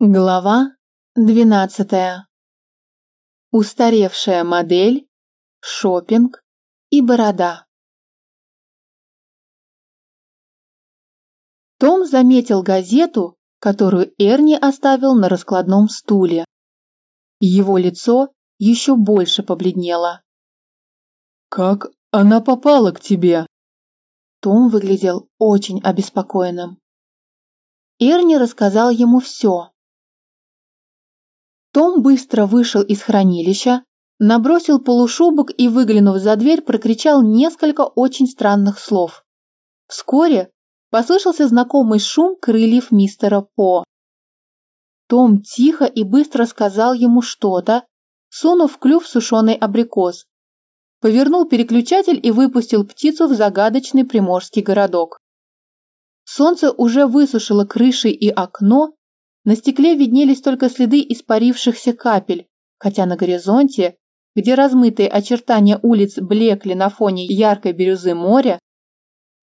Глава двенадцатая. Устаревшая модель, шопинг и борода. Том заметил газету, которую Эрни оставил на раскладном стуле. Его лицо еще больше побледнело. «Как она попала к тебе?» Том выглядел очень обеспокоенным. Эрни рассказал ему все. Том быстро вышел из хранилища, набросил полушубок и, выглянув за дверь, прокричал несколько очень странных слов. Вскоре послышался знакомый шум крыльев мистера По. Том тихо и быстро сказал ему что-то, сунув в клюв сушеный абрикос. Повернул переключатель и выпустил птицу в загадочный приморский городок. Солнце уже высушило крыши и окно, на стекле виднелись только следы испарившихся капель, хотя на горизонте, где размытые очертания улиц блекли на фоне яркой бирюзы моря,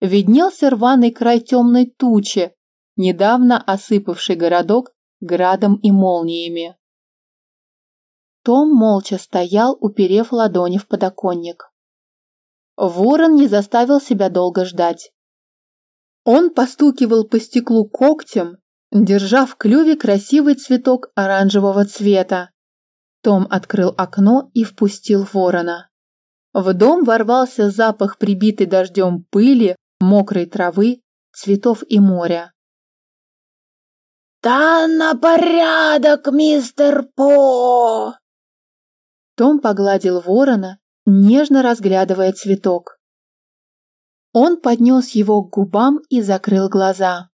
виднелся рваный край темной тучи, недавно осыпавший городок градом и молниями. Том молча стоял, уперев ладони в подоконник. Ворон не заставил себя долго ждать. Он постукивал по стеклу когтем, держа в клюве красивый цветок оранжевого цвета. Том открыл окно и впустил ворона. В дом ворвался запах прибитой дождем пыли, мокрой травы, цветов и моря. «Да на порядок, мистер По!» Том погладил ворона, нежно разглядывая цветок. Он поднес его к губам и закрыл глаза.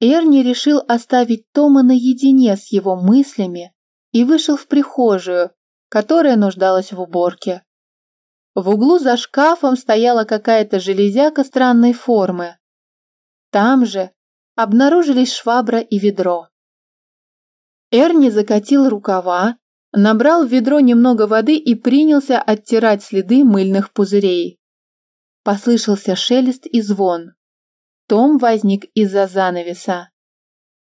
Эрни решил оставить Тома наедине с его мыслями и вышел в прихожую, которая нуждалась в уборке. В углу за шкафом стояла какая-то железяка странной формы. Там же обнаружились швабра и ведро. Эрни закатил рукава, набрал в ведро немного воды и принялся оттирать следы мыльных пузырей. Послышался шелест и звон. Том возник из-за занавеса.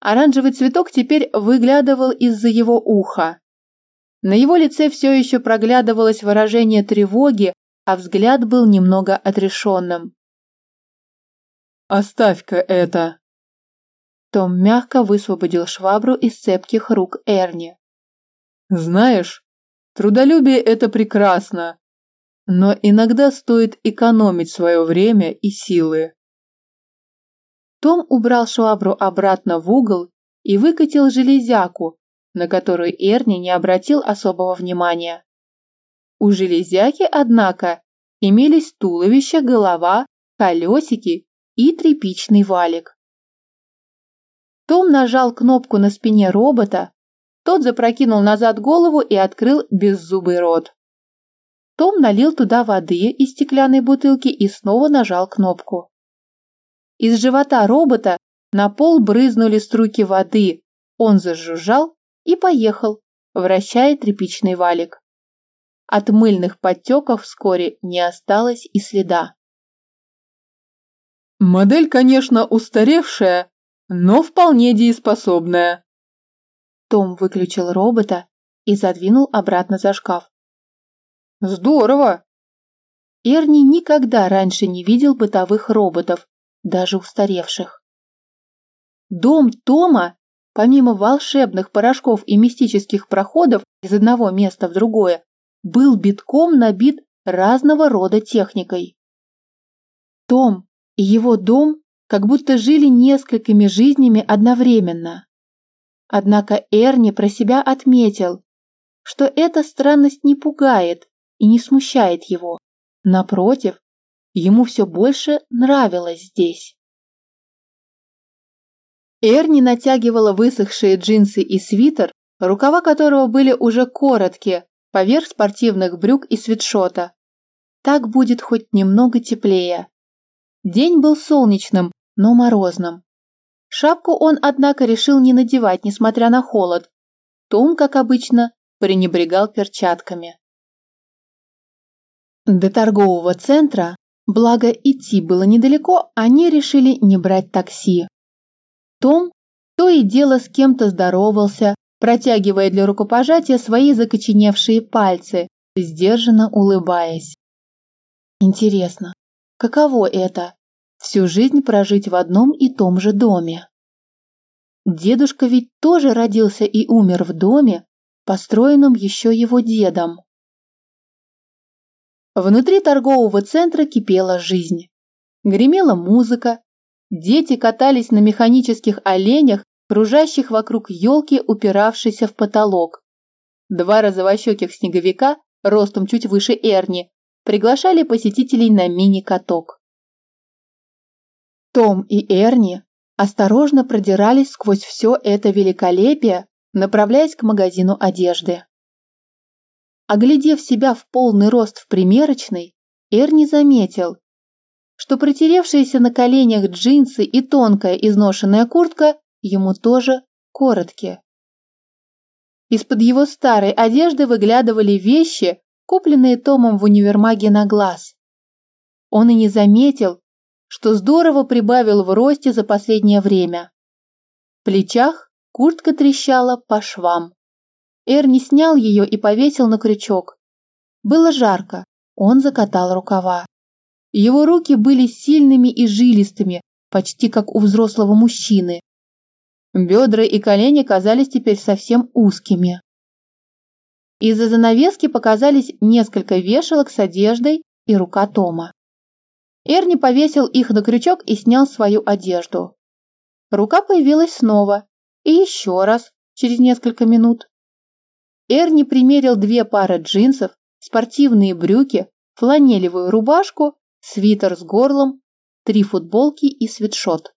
Оранжевый цветок теперь выглядывал из-за его уха. На его лице все еще проглядывалось выражение тревоги, а взгляд был немного отрешенным. «Оставь-ка это!» Том мягко высвободил швабру из цепких рук Эрни. «Знаешь, трудолюбие – это прекрасно, но иногда стоит экономить свое время и силы. Том убрал швабру обратно в угол и выкатил железяку, на которую Эрни не обратил особого внимания. У железяки, однако, имелись туловище, голова, колесики и тряпичный валик. Том нажал кнопку на спине робота, тот запрокинул назад голову и открыл беззубый рот. Том налил туда воды из стеклянной бутылки и снова нажал кнопку. Из живота робота на пол брызнули струйки воды. Он зажужжал и поехал, вращая тряпичный валик. От мыльных подтеков вскоре не осталось и следа. Модель, конечно, устаревшая, но вполне дееспособная. Том выключил робота и задвинул обратно за шкаф. Здорово! Эрни никогда раньше не видел бытовых роботов, даже устаревших. Дом Тома, помимо волшебных порошков и мистических проходов из одного места в другое, был битком набит разного рода техникой. Том и его дом как будто жили несколькими жизнями одновременно. Однако Эрни про себя отметил, что эта странность не пугает и не смущает его. Напротив, Ему все больше нравилось здесь. Эрни натягивала высохшие джинсы и свитер, рукава которого были уже короткие, поверх спортивных брюк и свитшота. Так будет хоть немного теплее. День был солнечным, но морозным. Шапку он, однако, решил не надевать, несмотря на холод. Том, как обычно, пренебрегал перчатками. До торгового центра Благо, идти было недалеко, они решили не брать такси. Том, То и дело с кем-то здоровался, протягивая для рукопожатия свои закоченевшие пальцы, сдержанно улыбаясь. Интересно, каково это – всю жизнь прожить в одном и том же доме? Дедушка ведь тоже родился и умер в доме, построенном еще его дедом. Внутри торгового центра кипела жизнь. Гремела музыка, дети катались на механических оленях, кружащих вокруг елки, упиравшейся в потолок. Два розовощеких снеговика, ростом чуть выше Эрни, приглашали посетителей на мини-каток. Том и Эрни осторожно продирались сквозь все это великолепие, направляясь к магазину одежды. Оглядев себя в полный рост в примерочной, Эрни заметил, что протеревшиеся на коленях джинсы и тонкая изношенная куртка ему тоже короткие. Из-под его старой одежды выглядывали вещи, купленные Томом в универмаге на глаз. Он и не заметил, что здорово прибавил в росте за последнее время. В плечах куртка трещала по швам. Эрни снял ее и повесил на крючок. Было жарко, он закатал рукава. Его руки были сильными и жилистыми, почти как у взрослого мужчины. Бедра и колени казались теперь совсем узкими. Из-за занавески показались несколько вешалок с одеждой и рука Тома. Эрни повесил их на крючок и снял свою одежду. Рука появилась снова и еще раз через несколько минут. Эрни примерил две пары джинсов, спортивные брюки, фланелевую рубашку, свитер с горлом, три футболки и свитшот.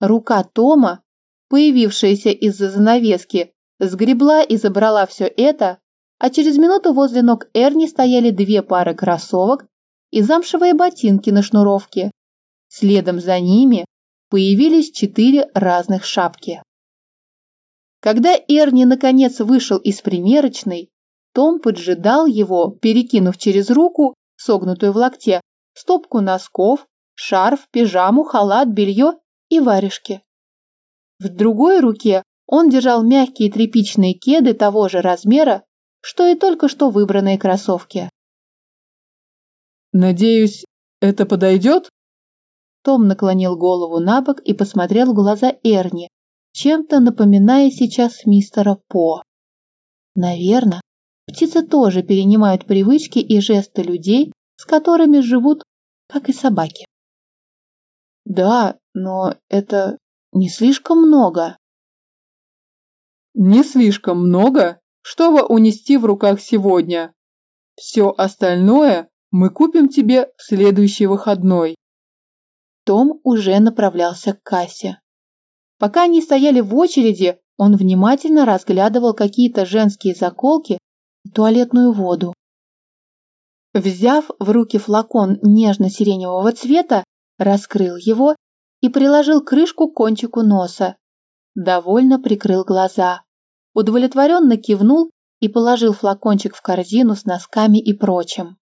Рука Тома, появившаяся из-за занавески, сгребла и забрала все это, а через минуту возле ног Эрни стояли две пары кроссовок и замшевые ботинки на шнуровке. Следом за ними появились четыре разных шапки. Когда Эрни наконец вышел из примерочной, Том поджидал его, перекинув через руку, согнутую в локте, стопку носков, шарф, пижаму, халат, белье и варежки. В другой руке он держал мягкие тряпичные кеды того же размера, что и только что выбранные кроссовки. «Надеюсь, это подойдет?» Том наклонил голову на бок и посмотрел в глаза Эрни, чем-то напоминая сейчас мистера По. Наверное, птицы тоже перенимают привычки и жесты людей, с которыми живут, как и собаки. Да, но это не слишком много. Не слишком много, чтобы унести в руках сегодня. Все остальное мы купим тебе в следующий выходной. Том уже направлялся к кассе. Пока они стояли в очереди, он внимательно разглядывал какие-то женские заколки и туалетную воду. Взяв в руки флакон нежно-сиреневого цвета, раскрыл его и приложил крышку к кончику носа. Довольно прикрыл глаза. Удовлетворенно кивнул и положил флакончик в корзину с носками и прочим.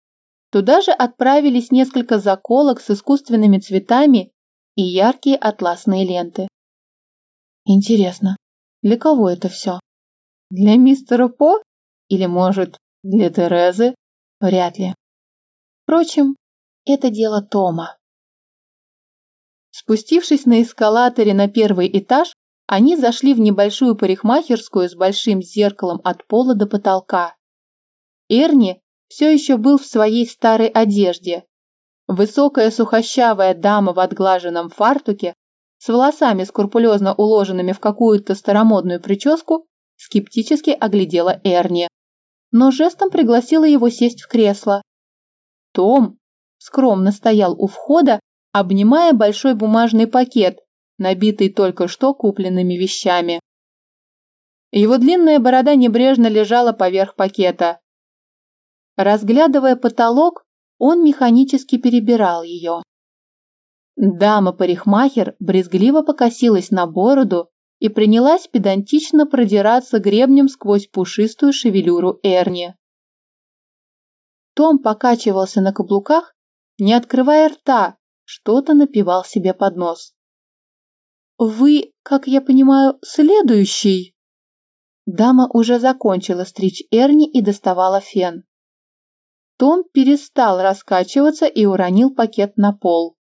Туда же отправились несколько заколок с искусственными цветами и яркие атласные ленты. Интересно, для кого это все? Для мистера По? Или, может, для Терезы? Вряд ли. Впрочем, это дело Тома. Спустившись на эскалаторе на первый этаж, они зашли в небольшую парикмахерскую с большим зеркалом от пола до потолка. Эрни все еще был в своей старой одежде. Высокая сухощавая дама в отглаженном фартуке с волосами скрупулезно уложенными в какую-то старомодную прическу скептически оглядела Эрни, но жестом пригласила его сесть в кресло. Том скромно стоял у входа, обнимая большой бумажный пакет, набитый только что купленными вещами. Его длинная борода небрежно лежала поверх пакета. Разглядывая потолок, он механически перебирал ее. Дама-парикмахер брезгливо покосилась на бороду и принялась педантично продираться гребнем сквозь пушистую шевелюру Эрни. Том покачивался на каблуках, не открывая рта, что-то напивал себе под нос. вы, как я понимаю, следующий?» Дама уже закончила стричь Эрни и доставала фен. Том перестал раскачиваться и уронил пакет на пол.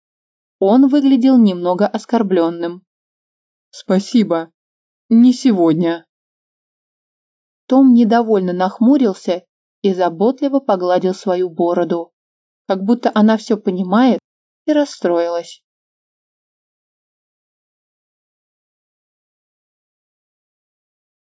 Он выглядел немного оскорбленным. «Спасибо. Не сегодня». Том недовольно нахмурился и заботливо погладил свою бороду, как будто она все понимает и расстроилась.